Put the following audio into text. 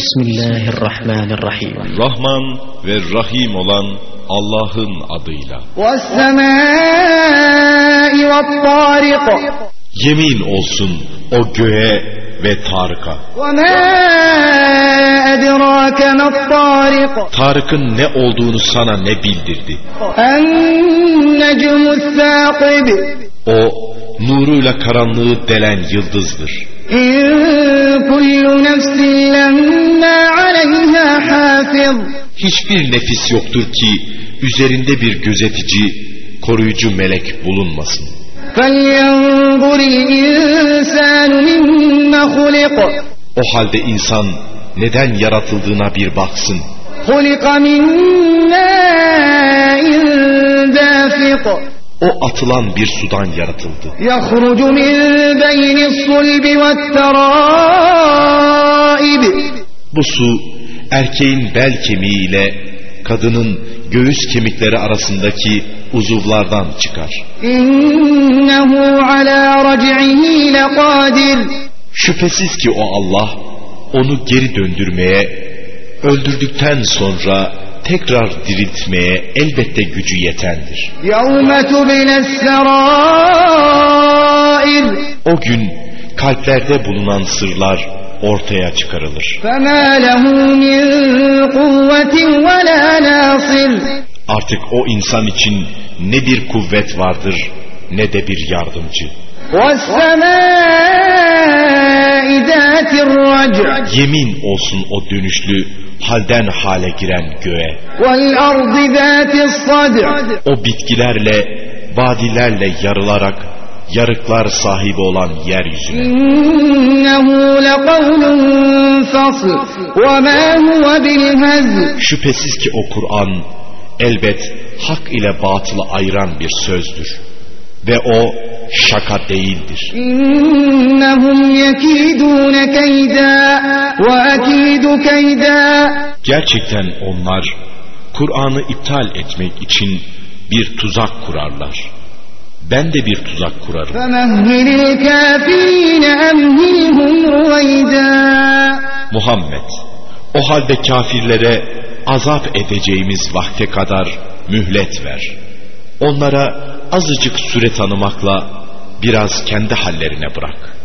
Bismillahirrahmanirrahim. Rahman ve Rahim olan Allah'ın adıyla. Yemin olsun o göğe ve Tarık'a. Tarık'ın ne olduğunu sana ne bildirdi? O nuruyla karanlığı delen yıldızdır. إِن كُلُّ نَفْسٍ لَمَّا عَلَيْهَا حَافِظٌ Hiçbir nefis yoktur ki üzerinde bir gözetici, koruyucu melek bulunmasın. فَلْيَنْظُرِ الْإِنسَانُ مِمَّ خُلِقَ O halde insan neden yaratıldığına bir baksın. خُلِقَ مِنْ مَاءٍ دَافِقٍ o atılan bir sudan yaratıldı. Bu su erkeğin bel kemiği kadının göğüs kemikleri arasındaki uzuvlardan çıkar. Şüphesiz ki o Allah onu geri döndürmeye öldürdükten sonra tekrar diriltmeye elbette gücü yetendir. O gün kalplerde bulunan sırlar ortaya çıkarılır. Artık o insan için ne bir kuvvet vardır ne de bir yardımcı. Yemin olsun o dönüşlü halden hale giren göğe. O bitkilerle, vadilerle yarılarak yarıklar sahibi olan yeryüzüne. Şüphesiz ki o Kur'an elbet hak ile batılı ayıran bir sözdür ve o şaka değildir. Gerçekten onlar Kur'an'ı iptal etmek için bir tuzak kurarlar. Ben de bir tuzak kurarım. Muhammed, o halde kafirlere azap edeceğimiz vakte kadar mühlet ver. Onlara azıcık süre tanımakla biraz kendi hallerine bırak.